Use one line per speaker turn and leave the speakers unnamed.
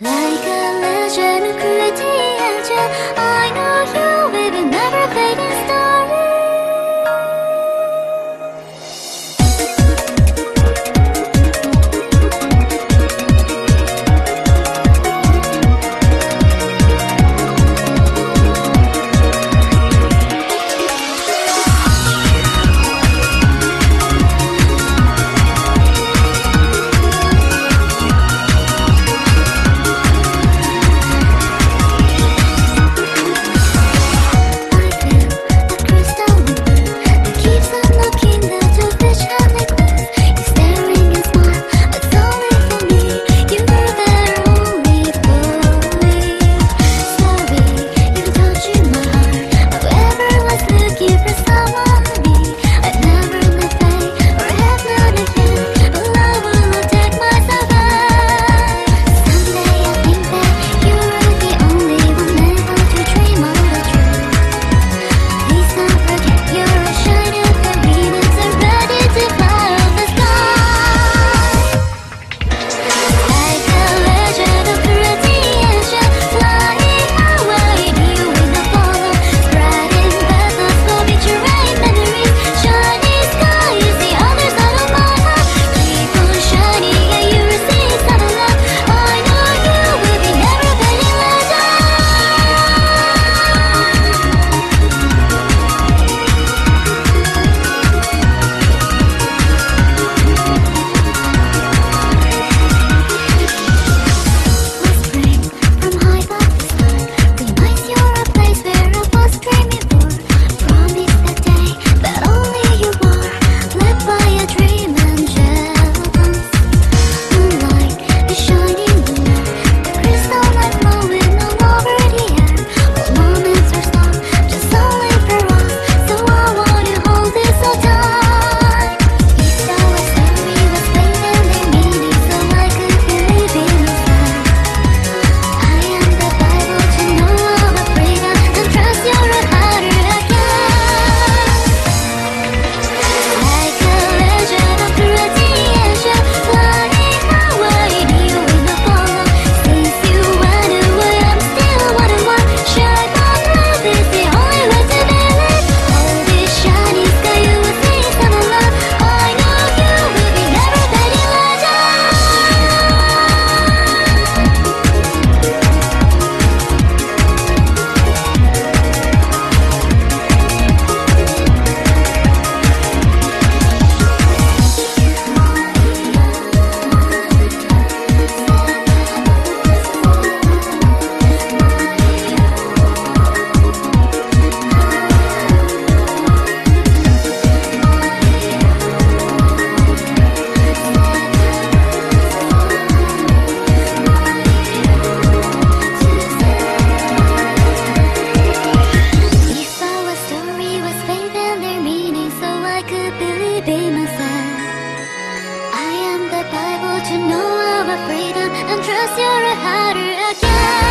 Like a legend to know our freedom and trust you're a harder again.